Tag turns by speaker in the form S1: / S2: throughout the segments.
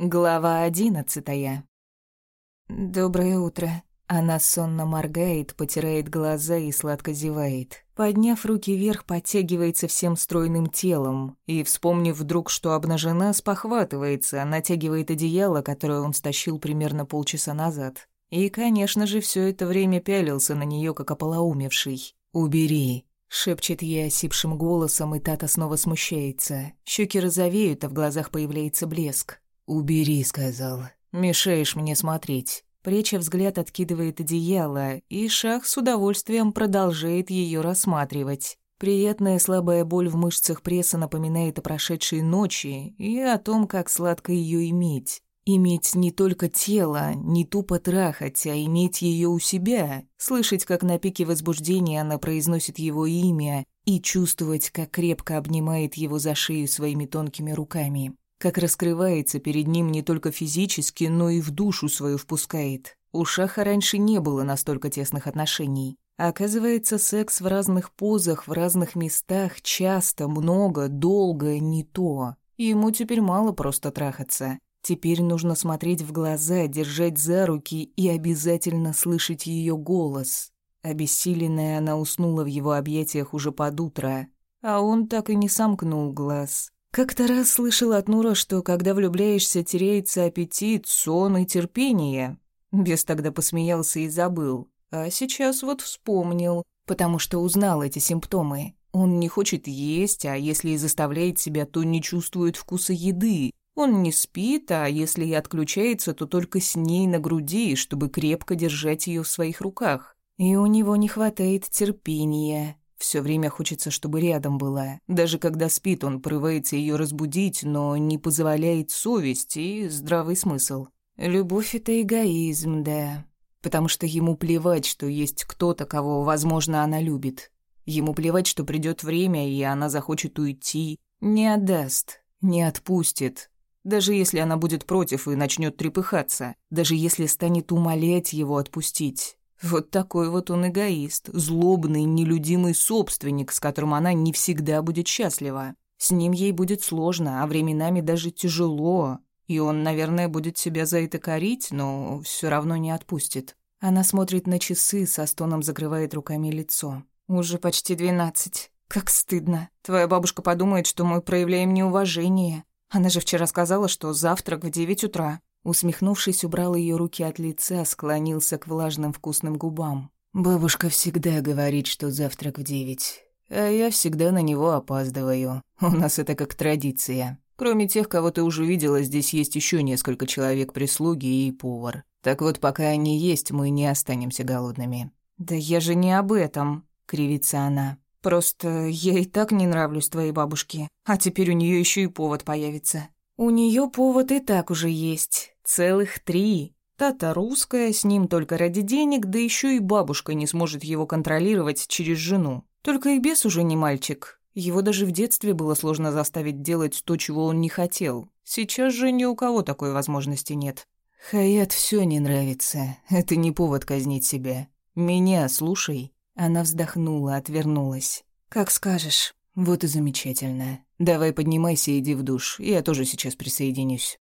S1: Глава одиннадцатая. Доброе утро. Она сонно моргает, потирает глаза и сладко зевает. Подняв руки вверх, подтягивается всем стройным телом и, вспомнив вдруг, что обнажена, спохватывается, натягивает одеяло, которое он стащил примерно полчаса назад. И, конечно же, все это время пялился на нее, как ополоумевший. «Убери», — шепчет ей осипшим голосом, и Тата снова смущается. Щеки розовеют, а в глазах появляется блеск. «Убери», — сказал. «Мешаешь мне смотреть». Преча взгляд откидывает одеяло, и Шах с удовольствием продолжает ее рассматривать. Приятная слабая боль в мышцах пресса напоминает о прошедшей ночи и о том, как сладко ее иметь. Иметь не только тело, не тупо трахать, а иметь ее у себя, слышать, как на пике возбуждения она произносит его имя, и чувствовать, как крепко обнимает его за шею своими тонкими руками как раскрывается перед ним не только физически, но и в душу свою впускает. У Шаха раньше не было настолько тесных отношений. оказывается, секс в разных позах, в разных местах, часто, много, долго, не то. Ему теперь мало просто трахаться. Теперь нужно смотреть в глаза, держать за руки и обязательно слышать ее голос. Обессиленная она уснула в его объятиях уже под утро, а он так и не сомкнул глаз. Как-то раз слышала от Нура, что когда влюбляешься, теряется аппетит, сон и терпение. Бес тогда посмеялся и забыл. А сейчас вот вспомнил, потому что узнал эти симптомы. Он не хочет есть, а если и заставляет себя, то не чувствует вкуса еды. Он не спит, а если и отключается, то только с ней на груди, чтобы крепко держать ее в своих руках. И у него не хватает терпения. Все время хочется, чтобы рядом была. Даже когда спит, он порывается ее разбудить, но не позволяет совесть и здравый смысл. Любовь — это эгоизм, да. Потому что ему плевать, что есть кто-то, кого, возможно, она любит. Ему плевать, что придет время, и она захочет уйти. Не отдаст, не отпустит. Даже если она будет против и начнет трепыхаться. Даже если станет умолять его отпустить. Вот такой вот он эгоист, злобный, нелюдимый собственник, с которым она не всегда будет счастлива. С ним ей будет сложно, а временами даже тяжело. И он, наверное, будет себя за это корить, но все равно не отпустит. Она смотрит на часы, со стоном закрывает руками лицо. «Уже почти двенадцать. Как стыдно. Твоя бабушка подумает, что мы проявляем неуважение. Она же вчера сказала, что завтрак в девять утра. Усмехнувшись, убрал ее руки от лица, склонился к влажным вкусным губам. «Бабушка всегда говорит, что завтрак в девять, а я всегда на него опаздываю. У нас это как традиция. Кроме тех, кого ты уже видела, здесь есть еще несколько человек прислуги и повар. Так вот, пока они есть, мы не останемся голодными». «Да я же не об этом», — кривится она. «Просто я и так не нравлюсь твоей бабушке, а теперь у нее еще и повод появится». У нее повод и так уже есть. Целых три. Тата русская, с ним только ради денег, да еще и бабушка не сможет его контролировать через жену. Только и бес уже не мальчик. Его даже в детстве было сложно заставить делать то, чего он не хотел. Сейчас же ни у кого такой возможности нет. Хаят все не нравится. Это не повод казнить себя. Меня слушай. Она вздохнула, отвернулась. Как скажешь. Вот и замечательно. Давай поднимайся и иди в душ. Я тоже сейчас присоединюсь.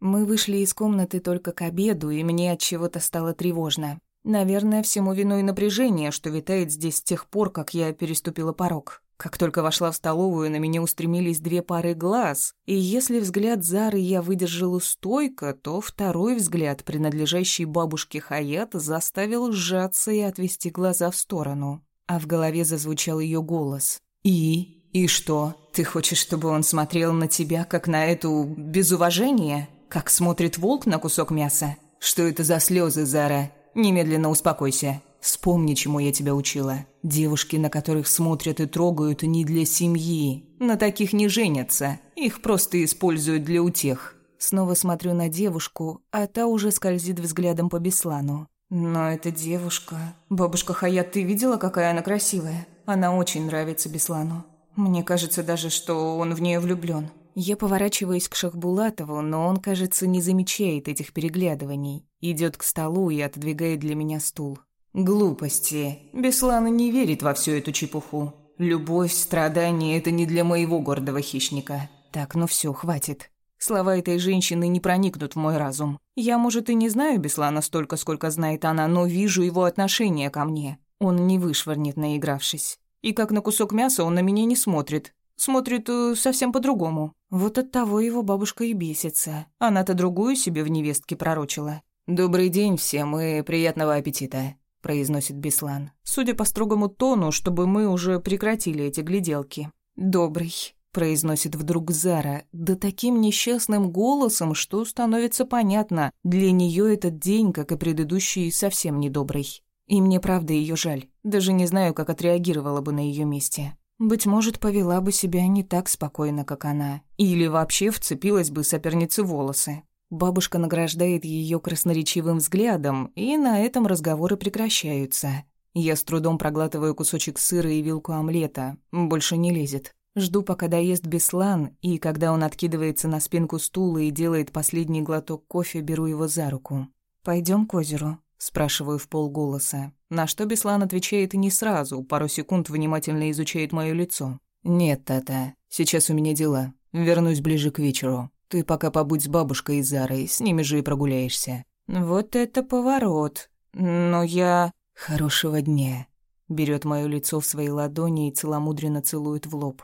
S1: Мы вышли из комнаты только к обеду, и мне от чего-то стало тревожно. Наверное, всему виной напряжение, что витает здесь с тех пор, как я переступила порог. Как только вошла в столовую, на меня устремились две пары глаз, и если взгляд Зары я выдержала стойко, то второй взгляд, принадлежащий бабушке Хаят, заставил сжаться и отвести глаза в сторону. А в голове зазвучал ее голос. «И? И что? Ты хочешь, чтобы он смотрел на тебя, как на эту... без уважения? Как смотрит волк на кусок мяса? Что это за слезы, Зара? Немедленно успокойся. Вспомни, чему я тебя учила. Девушки, на которых смотрят и трогают, не для семьи. На таких не женятся. Их просто используют для утех. Снова смотрю на девушку, а та уже скользит взглядом по Беслану. Но эта девушка... Бабушка Хаят, ты видела, какая она красивая? Она очень нравится Беслану. Мне кажется даже, что он в нее влюблен. Я поворачиваюсь к Шахбулатову, но он, кажется, не замечает этих переглядываний. Идет к столу и отодвигает для меня стул. Глупости. Беслана не верит во всю эту чепуху. Любовь, страдания — это не для моего гордого хищника. Так, ну все, хватит. Слова этой женщины не проникнут в мой разум. Я, может, и не знаю Беслана столько, сколько знает она, но вижу его отношение ко мне. Он не вышвырнет, наигравшись. И как на кусок мяса он на меня не смотрит. Смотрит э, совсем по-другому. Вот от того его бабушка и бесится. Она-то другую себе в невестке пророчила. «Добрый день всем и приятного аппетита», — произносит Беслан. Судя по строгому тону, чтобы мы уже прекратили эти гляделки. «Добрый», произносит вдруг Зара, да таким несчастным голосом, что становится понятно, для нее этот день, как и предыдущий, совсем недобрый. И мне правда ее жаль. Даже не знаю, как отреагировала бы на ее месте. Быть может, повела бы себя не так спокойно, как она. Или вообще вцепилась бы сопернице волосы. Бабушка награждает ее красноречивым взглядом, и на этом разговоры прекращаются. Я с трудом проглатываю кусочек сыра и вилку омлета. Больше не лезет. Жду, пока доест Беслан, и когда он откидывается на спинку стула и делает последний глоток кофе, беру его за руку. Пойдем к озеру?» – спрашиваю в полголоса. На что Беслан отвечает не сразу, пару секунд внимательно изучает мое лицо. «Нет, Тата, сейчас у меня дела. Вернусь ближе к вечеру. Ты пока побудь с бабушкой и Зарой, с ними же и прогуляешься». «Вот это поворот. Но я...» «Хорошего дня». Берет мое лицо в свои ладони и целомудренно целует в лоб.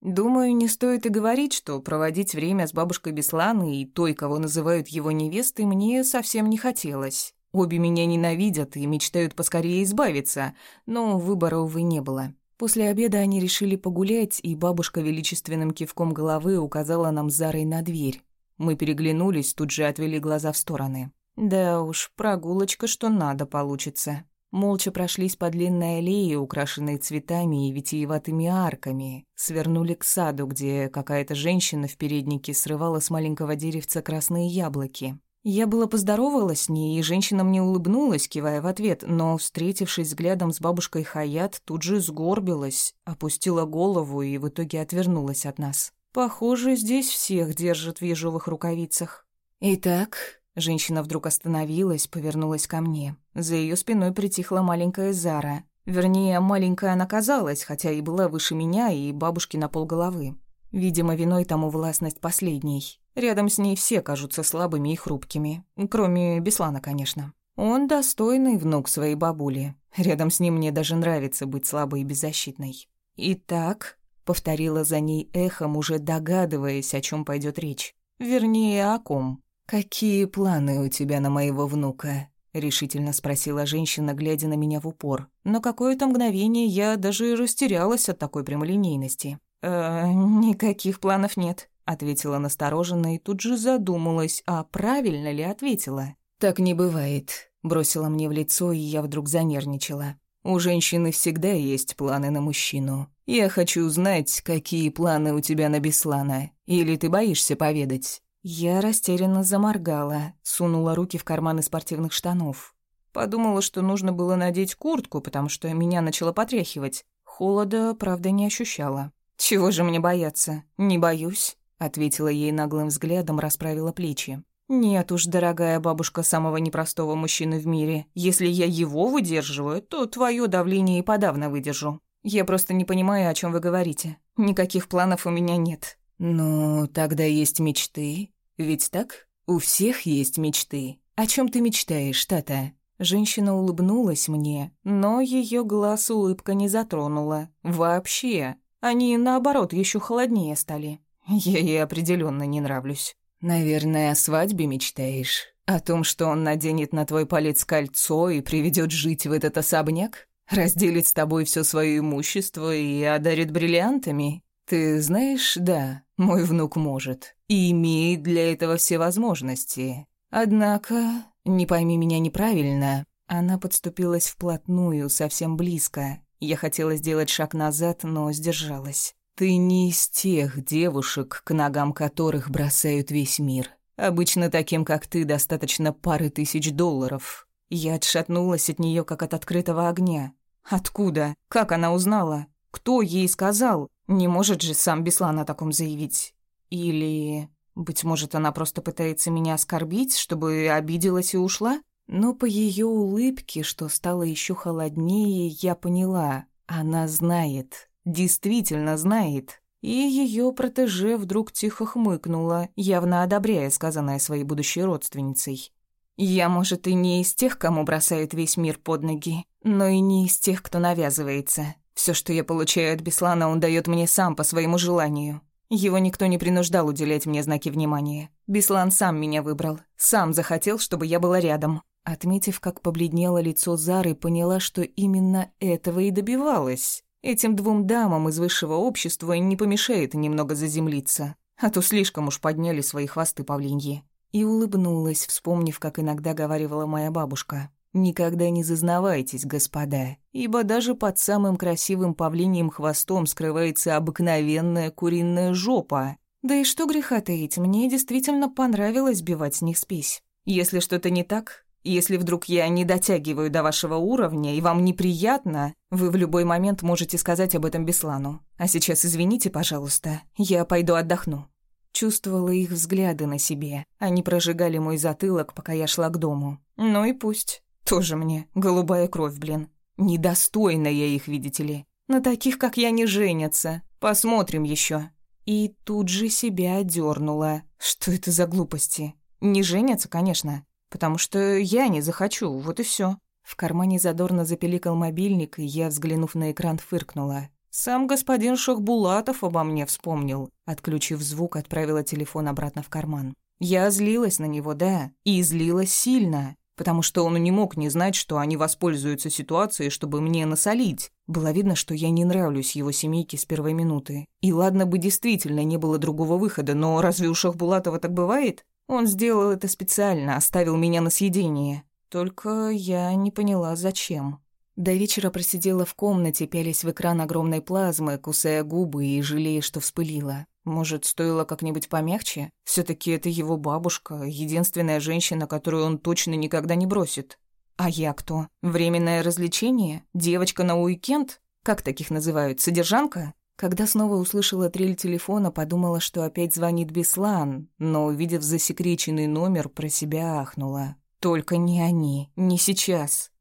S1: Думаю, не стоит и говорить, что проводить время с бабушкой Бесланы и той, кого называют его невестой, мне совсем не хотелось. Обе меня ненавидят и мечтают поскорее избавиться, но выбора, увы, не было. После обеда они решили погулять, и бабушка величественным кивком головы указала нам с Зарой на дверь. Мы переглянулись, тут же отвели глаза в стороны. Да уж, прогулочка что надо получится. Молча прошлись по длинной аллее, украшенной цветами и витиеватыми арками, свернули к саду, где какая-то женщина в переднике срывала с маленького деревца красные яблоки. Я было поздоровалась с ней, и женщина мне улыбнулась, кивая в ответ, но, встретившись взглядом с бабушкой Хаят, тут же сгорбилась, опустила голову и в итоге отвернулась от нас. Похоже, здесь всех держат в ежовых рукавицах. «Итак, Женщина вдруг остановилась, повернулась ко мне. За ее спиной притихла маленькая Зара. Вернее, маленькая она казалась, хотя и была выше меня и бабушки на полголовы. Видимо, виной тому властность последней. Рядом с ней все кажутся слабыми и хрупкими. Кроме Беслана, конечно. Он достойный внук своей бабули. Рядом с ним мне даже нравится быть слабой и беззащитной. «Итак», — повторила за ней эхом, уже догадываясь, о чем пойдет речь. Вернее, о ком. «Какие планы у тебя на моего внука?» — решительно спросила женщина, глядя на меня в упор. На какое-то мгновение я даже растерялась от такой прямолинейности. «Э, никаких планов нет», — ответила настороженно и тут же задумалась, а правильно ли ответила. «Так не бывает», — бросила мне в лицо, и я вдруг занервничала. «У женщины всегда есть планы на мужчину. Я хочу узнать, какие планы у тебя на Беслана. Или ты боишься поведать?» Я растерянно заморгала, сунула руки в карманы спортивных штанов. Подумала, что нужно было надеть куртку, потому что меня начало потряхивать. Холода, правда, не ощущала. «Чего же мне бояться? Не боюсь», — ответила ей наглым взглядом, расправила плечи. «Нет уж, дорогая бабушка самого непростого мужчины в мире. Если я его выдерживаю, то твое давление и подавно выдержу. Я просто не понимаю, о чем вы говорите. Никаких планов у меня нет». «Ну, тогда есть мечты. Ведь так? У всех есть мечты. О чем ты мечтаешь, Тата?» Женщина улыбнулась мне, но ее глаз улыбка не затронула. Вообще. Они, наоборот, еще холоднее стали. Я ей определенно не нравлюсь. «Наверное, о свадьбе мечтаешь? О том, что он наденет на твой палец кольцо и приведет жить в этот особняк? Разделит с тобой все свое имущество и одарит бриллиантами? Ты знаешь, да, мой внук может и имеет для этого все возможности. Однако, не пойми меня неправильно, она подступилась вплотную, совсем близко. Я хотела сделать шаг назад, но сдержалась. Ты не из тех девушек, к ногам которых бросают весь мир. Обычно таким, как ты, достаточно пары тысяч долларов. Я отшатнулась от нее, как от открытого огня. Откуда? Как она узнала? Кто ей сказал? Не может же сам Беслан о таком заявить. Или, быть может, она просто пытается меня оскорбить, чтобы обиделась и ушла? Но по ее улыбке, что стало еще холоднее, я поняла. Она знает, действительно знает. И ее протеже вдруг тихо хмыкнула, явно одобряя сказанное своей будущей родственницей. «Я, может, и не из тех, кому бросают весь мир под ноги, но и не из тех, кто навязывается. Все, что я получаю от Беслана, он дает мне сам по своему желанию. Его никто не принуждал уделять мне знаки внимания. Беслан сам меня выбрал, сам захотел, чтобы я была рядом. Отметив, как побледнело лицо Зары, поняла, что именно этого и добивалась. Этим двум дамам из высшего общества не помешает немного заземлиться, а то слишком уж подняли свои хвосты павлиньи. И улыбнулась, вспомнив, как иногда говаривала моя бабушка. «Никогда не зазнавайтесь, господа, ибо даже под самым красивым павлиньим хвостом скрывается обыкновенная куриная жопа. Да и что греха таить, мне действительно понравилось бивать с них спесь. Если что-то не так, если вдруг я не дотягиваю до вашего уровня и вам неприятно, вы в любой момент можете сказать об этом Беслану. А сейчас извините, пожалуйста, я пойду отдохну». Чувствовала их взгляды на себе. Они прожигали мой затылок, пока я шла к дому. Ну и пусть. Тоже мне. Голубая кровь, блин. Недостойна я их, видите ли. На таких, как я, не женятся. Посмотрим еще. И тут же себя одернула. Что это за глупости? Не женятся, конечно. Потому что я не захочу, вот и все. В кармане задорно запеликал мобильник, и я, взглянув на экран, фыркнула. Сам господин Шахбулатов обо мне вспомнил. Отключив звук, отправила телефон обратно в карман. Я злилась на него, да, и злилась сильно, потому что он не мог не знать, что они воспользуются ситуацией, чтобы мне насолить. Было видно, что я не нравлюсь его семейке с первой минуты. И ладно бы действительно не было другого выхода, но разве у Шахбулатова так бывает? Он сделал это специально, оставил меня на съедение. Только я не поняла, зачем. До вечера просидела в комнате, пялись в экран огромной плазмы, кусая губы и жалея, что вспылила. Может, стоило как-нибудь помягче? все таки это его бабушка, единственная женщина, которую он точно никогда не бросит. А я кто? Временное развлечение? Девочка на уикенд? Как таких называют? Содержанка? Когда снова услышала трель телефона, подумала, что опять звонит Беслан, но, увидев засекреченный номер, про себя ахнула. Только не они, не сейчас.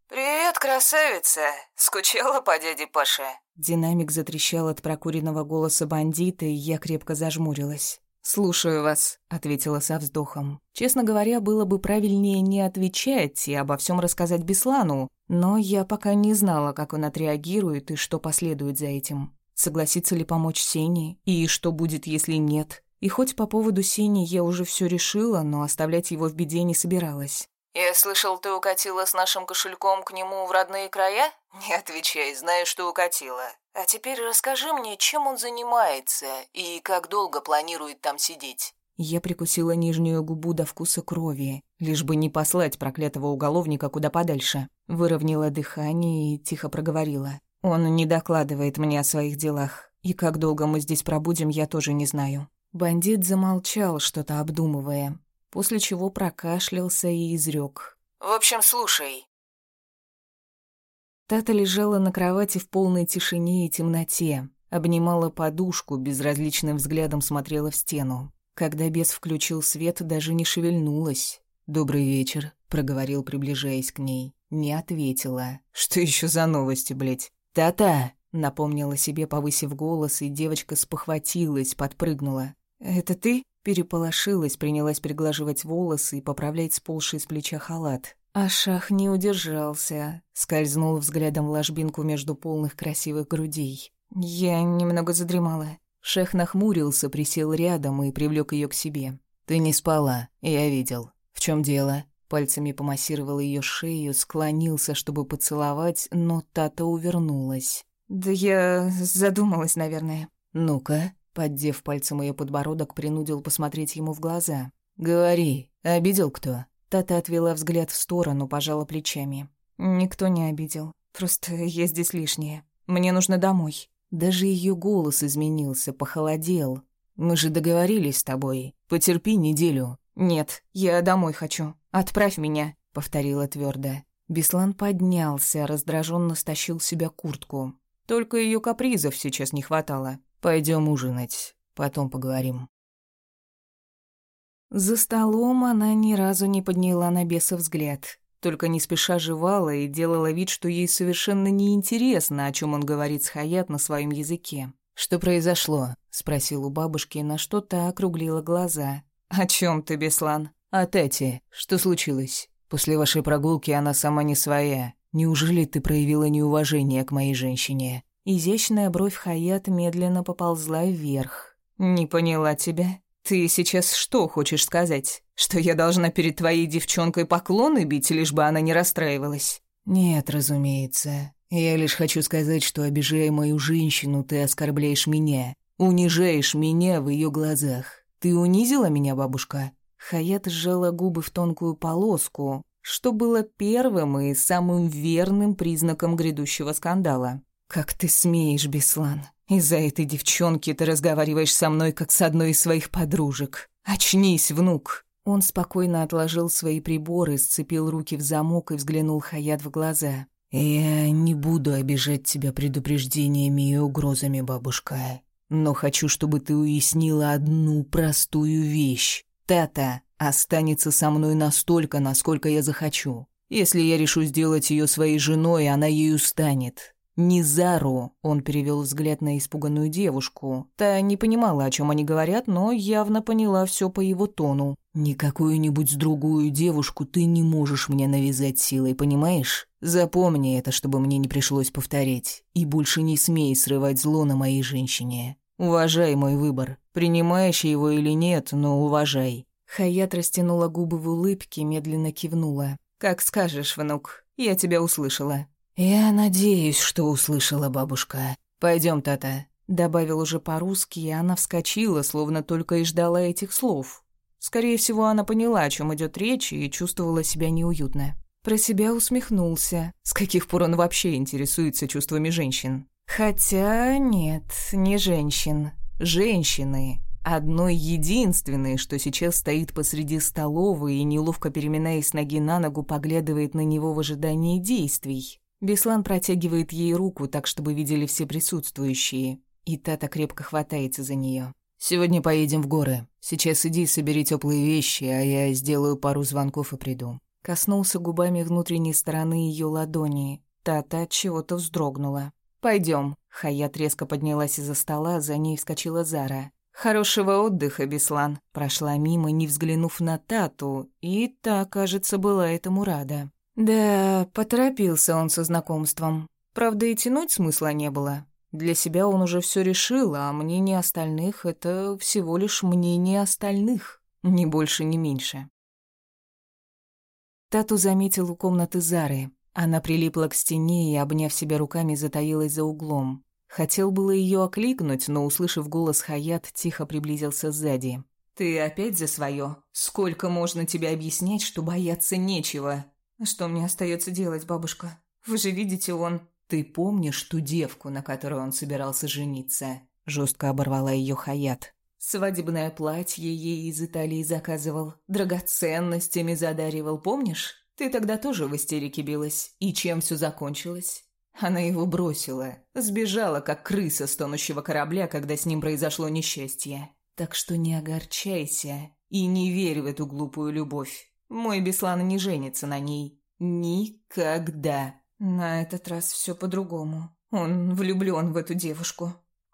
S2: «Привет, красавица! Скучала по дяде Паше?»
S1: Динамик затрещал от прокуренного голоса бандита, и я крепко зажмурилась. «Слушаю вас», — ответила со вздохом. Честно говоря, было бы правильнее не отвечать и обо всем рассказать Беслану, но я пока не знала, как он отреагирует и что последует за этим. Согласится ли помочь Сене? И что будет, если нет? И хоть по поводу Сени я уже все решила, но оставлять его в беде не собиралась.
S2: «Я слышал, ты укатила с нашим кошельком к нему в родные края?» «Не отвечай, знаю, что укатила. А теперь расскажи мне, чем он занимается и как долго планирует там сидеть».
S1: Я прикусила нижнюю губу до вкуса крови, лишь бы не послать проклятого уголовника куда подальше. Выровняла дыхание и тихо проговорила. Он не докладывает мне о своих делах, и как долго мы здесь пробудем, я тоже не знаю. Бандит замолчал, что-то обдумывая, после чего прокашлялся и изрек.
S2: «В общем, слушай».
S1: Тата лежала на кровати в полной тишине и темноте, обнимала подушку, безразличным взглядом смотрела в стену. Когда бес включил свет, даже не шевельнулась. «Добрый вечер», — проговорил, приближаясь к ней. Не ответила. «Что еще за новости, блядь?» «Та-та!» — напомнила себе, повысив голос, и девочка спохватилась, подпрыгнула. «Это ты?» — переполошилась, принялась приглаживать волосы и поправлять сползший с плеча халат. А шах не удержался, скользнул взглядом в ложбинку между полных красивых грудей. Я немного задремала. Шах нахмурился, присел рядом и привлек ее к себе. «Ты не спала, я видел. В чем дело?» Пальцами помассировал ее шею, склонился, чтобы поцеловать, но Тата увернулась. «Да я задумалась, наверное». «Ну-ка», поддев пальцем ее подбородок, принудил посмотреть ему в глаза. «Говори, обидел кто?» Тата отвела взгляд в сторону, пожала плечами. «Никто не обидел. Просто я здесь лишняя. Мне нужно домой». Даже ее голос изменился, похолодел. «Мы же договорились с тобой. Потерпи неделю». «Нет, я домой хочу». «Отправь меня», — повторила твердо. Беслан поднялся, раздраженно стащил себя куртку. Только ее капризов сейчас не хватало. Пойдем ужинать, потом поговорим. За столом она ни разу не подняла на беса взгляд, только не спеша жевала и делала вид, что ей совершенно неинтересно, о чем он говорит с Хаят на своем языке. «Что произошло?» — спросил у бабушки, на что-то округлила глаза. «О чем ты, Беслан?» «О Тете. Что случилось? После вашей прогулки она сама не своя. Неужели ты проявила неуважение к моей женщине?» Изящная бровь Хаят медленно поползла вверх. «Не поняла тебя. Ты сейчас что хочешь сказать? Что я должна перед твоей девчонкой поклоны бить, лишь бы она не расстраивалась?» «Нет, разумеется. Я лишь хочу сказать, что, обижая мою женщину, ты оскорбляешь меня, унижаешь меня в ее глазах. Ты унизила меня, бабушка?» Хаят сжала губы в тонкую полоску, что было первым и самым верным признаком грядущего скандала. «Как ты смеешь, Беслан? Из-за этой девчонки ты разговариваешь со мной, как с одной из своих подружек. Очнись, внук!» Он спокойно отложил свои приборы, сцепил руки в замок и взглянул Хаят в глаза. «Я не буду обижать тебя предупреждениями и угрозами, бабушка. Но хочу, чтобы ты уяснила одну простую вещь. Тата останется со мной настолько, насколько я захочу. Если я решу сделать ее своей женой, она ею станет. Низару, он перевел взгляд на испуганную девушку. Та не понимала, о чем они говорят, но явно поняла все по его тону. «Не какую-нибудь другую девушку ты не можешь мне навязать силой, понимаешь? Запомни это, чтобы мне не пришлось повторять. И больше не смей срывать зло на моей женщине. Уважай мой выбор. Принимаешь его или нет, но уважай». Хаят растянула губы в улыбке, медленно кивнула. «Как скажешь, внук, я тебя услышала». «Я надеюсь, что услышала бабушка. Пойдем, Тата», — добавил уже по-русски, и она вскочила, словно только и ждала этих слов. Скорее всего, она поняла, о чем идет речь, и чувствовала себя неуютно. Про себя усмехнулся. С каких пор он вообще интересуется чувствами женщин? Хотя нет, не женщин. Женщины. Одной единственной, что сейчас стоит посреди столовой и, неловко переминаясь ноги на ногу, поглядывает на него в ожидании действий. Беслан протягивает ей руку так, чтобы видели все присутствующие, и Тата крепко хватается за нее. «Сегодня поедем в горы. Сейчас иди, собери теплые вещи, а я сделаю пару звонков и приду». Коснулся губами внутренней стороны ее ладони. Тата от чего-то вздрогнула. Пойдем. Хаят резко поднялась из-за стола, за ней вскочила Зара. «Хорошего отдыха, Беслан!» Прошла мимо, не взглянув на Тату, и та, кажется, была этому рада. Да, поторопился он со знакомством. Правда, и тянуть смысла не было. Для себя он уже все решил, а мнение остальных — это всего лишь мнение остальных, ни больше, ни меньше. Тату заметил у комнаты Зары. Она прилипла к стене и, обняв себя руками, затаилась за углом. Хотел было ее окликнуть, но, услышав голос Хаят, тихо приблизился сзади. «Ты опять за свое? Сколько можно тебе объяснять, что бояться нечего?» «А что мне остается делать, бабушка? Вы же видите, он...» «Ты помнишь ту девку, на которой он собирался жениться?» Жестко оборвала ее Хаят. Свадебное платье ей из Италии заказывал, драгоценностями задаривал, помнишь? Ты тогда тоже в истерике билась. И чем все закончилось? Она его бросила, сбежала, как крыса с тонущего корабля, когда с ним произошло несчастье. Так что не огорчайся и не верь в эту глупую любовь. Мой Беслан не женится на ней. Никогда. На этот раз все по-другому. Он влюблен в эту девушку.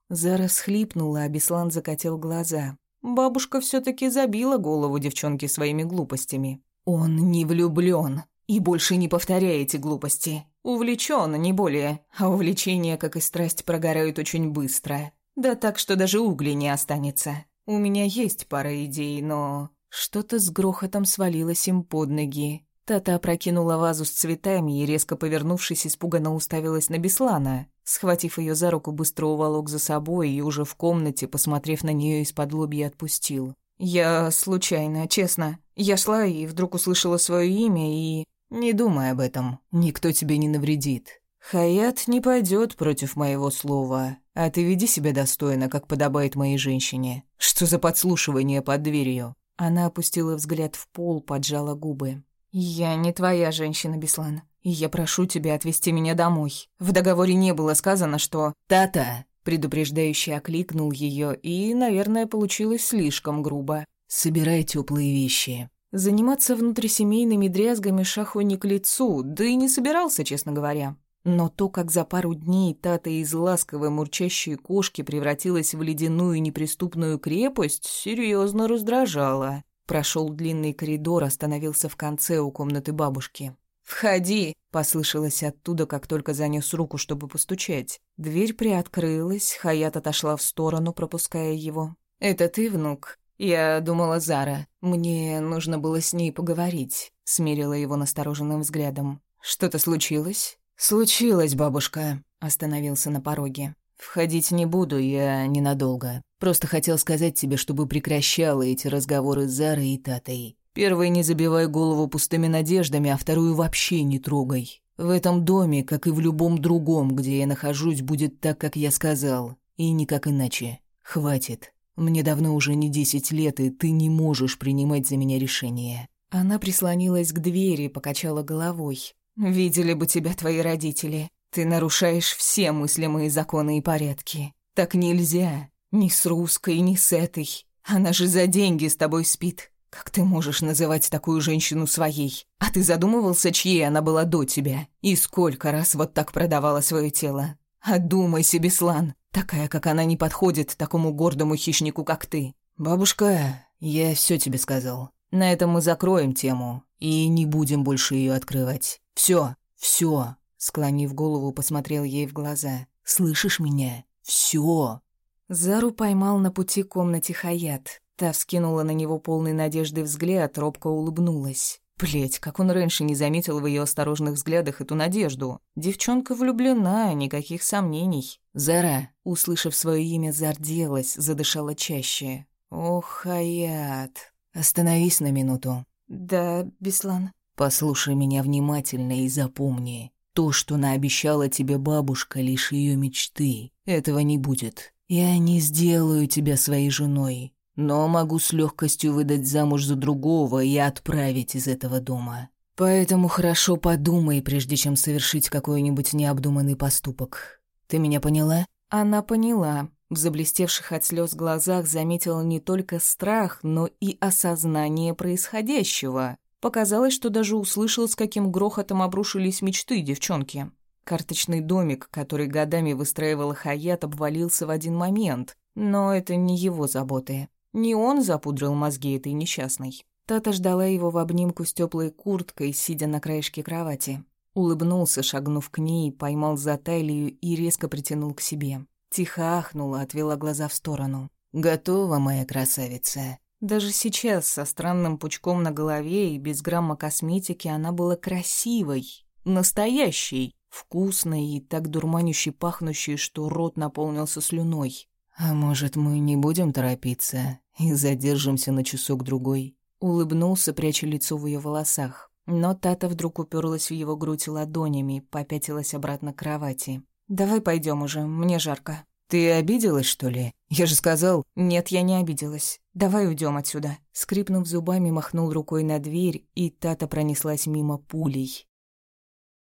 S1: Зара всхлипнула, а Беслан закатил глаза. Бабушка все таки забила голову девчонке своими глупостями. Он не влюблен и больше не повторяй эти глупости. Увлечен, не более. А увлечения, как и страсть, прогорают очень быстро. Да так, что даже угли не останется. У меня есть пара идей, но что-то с грохотом свалилось им под ноги. Тата опрокинула вазу с цветами и, резко повернувшись, испуганно уставилась на Беслана. Схватив ее за руку, быстро уволок за собой и уже в комнате, посмотрев на нее из-под лобья, отпустил. «Я случайно, честно. Я шла и вдруг услышала свое имя и...» «Не думай об этом. Никто тебе не навредит. Хаят не пойдет против моего слова. А ты веди себя достойно, как подобает моей женщине. Что за подслушивание под дверью?» Она опустила взгляд в пол, поджала губы. «Я не твоя женщина, Беслан, и я прошу тебя отвезти меня домой. В договоре не было сказано, что...» «Тата!» — предупреждающе окликнул ее, и, наверное, получилось слишком грубо. «Собирай теплые вещи». Заниматься внутрисемейными дрязгами Шаху не к лицу, да и не собирался, честно говоря. Но то, как за пару дней Тата из ласковой мурчащей кошки превратилась в ледяную неприступную крепость, серьезно раздражало. Прошел длинный коридор, остановился в конце у комнаты бабушки. «Входи!» — послышалось оттуда, как только занес руку, чтобы постучать. Дверь приоткрылась, Хаят отошла в сторону, пропуская его. «Это ты, внук?» «Я думала, Зара. Мне нужно было с ней поговорить», — смирила его настороженным взглядом. «Что-то случилось?» «Случилось, бабушка», — остановился на пороге. «Входить не буду, я ненадолго. Просто хотел сказать тебе, чтобы прекращала эти разговоры с Зарой и Татой. Первый не забивай голову пустыми надеждами, а вторую вообще не трогай. В этом доме, как и в любом другом, где я нахожусь, будет так, как я сказал, и никак иначе. Хватит. Мне давно уже не десять лет, и ты не можешь принимать за меня решения». Она прислонилась к двери, покачала головой. «Видели бы тебя твои родители. Ты нарушаешь все мыслимые законы и порядки. Так нельзя. Ни с русской, ни с этой. Она же за деньги с тобой спит. «Как ты можешь называть такую женщину своей? А ты задумывался, чьей она была до тебя? И сколько раз вот так продавала свое тело? Одумайся, Беслан. Такая, как она, не подходит такому гордому хищнику, как ты. Бабушка, я все тебе сказал. На этом мы закроем тему и не будем больше ее открывать. Все, все. Склонив голову, посмотрел ей в глаза. «Слышишь меня? Все. Зару поймал на пути комнате Хаят. Та вскинула на него полный надежды взгляд, робко улыбнулась. Блять, как он раньше не заметил в ее осторожных взглядах эту надежду. Девчонка влюблена, никаких сомнений. Зара, услышав свое имя, зарделась, задышала чаще. Ох, Хаят, остановись на минуту. Да, Беслан. Послушай меня внимательно и запомни. То, что наобещала тебе бабушка, лишь ее мечты. Этого не будет. Я не сделаю тебя своей женой но могу с легкостью выдать замуж за другого и отправить из этого дома. Поэтому хорошо подумай, прежде чем совершить какой-нибудь необдуманный поступок. Ты меня поняла? Она поняла. В заблестевших от слез глазах заметила не только страх, но и осознание происходящего. Показалось, что даже услышал, с каким грохотом обрушились мечты девчонки. Карточный домик, который годами выстраивала Хаят, обвалился в один момент. Но это не его заботы. Не он запудрил мозги этой несчастной. Тата ждала его в обнимку с теплой курткой, сидя на краешке кровати. Улыбнулся, шагнув к ней, поймал за талию и резко притянул к себе. Тихо ахнула, отвела глаза в сторону. «Готова, моя красавица?» Даже сейчас, со странным пучком на голове и без грамма косметики, она была красивой, настоящей, вкусной и так дурманище пахнущей, что рот наполнился слюной. «А может, мы не будем торопиться и задержимся на часок-другой?» Улыбнулся, пряча лицо в ее волосах. Но Тата вдруг уперлась в его грудь ладонями, попятилась обратно к кровати. «Давай пойдем уже, мне жарко». «Ты обиделась, что ли? Я же сказал...» «Нет, я не обиделась. Давай уйдем отсюда». Скрипнув зубами, махнул рукой на дверь, и Тата пронеслась мимо пулей.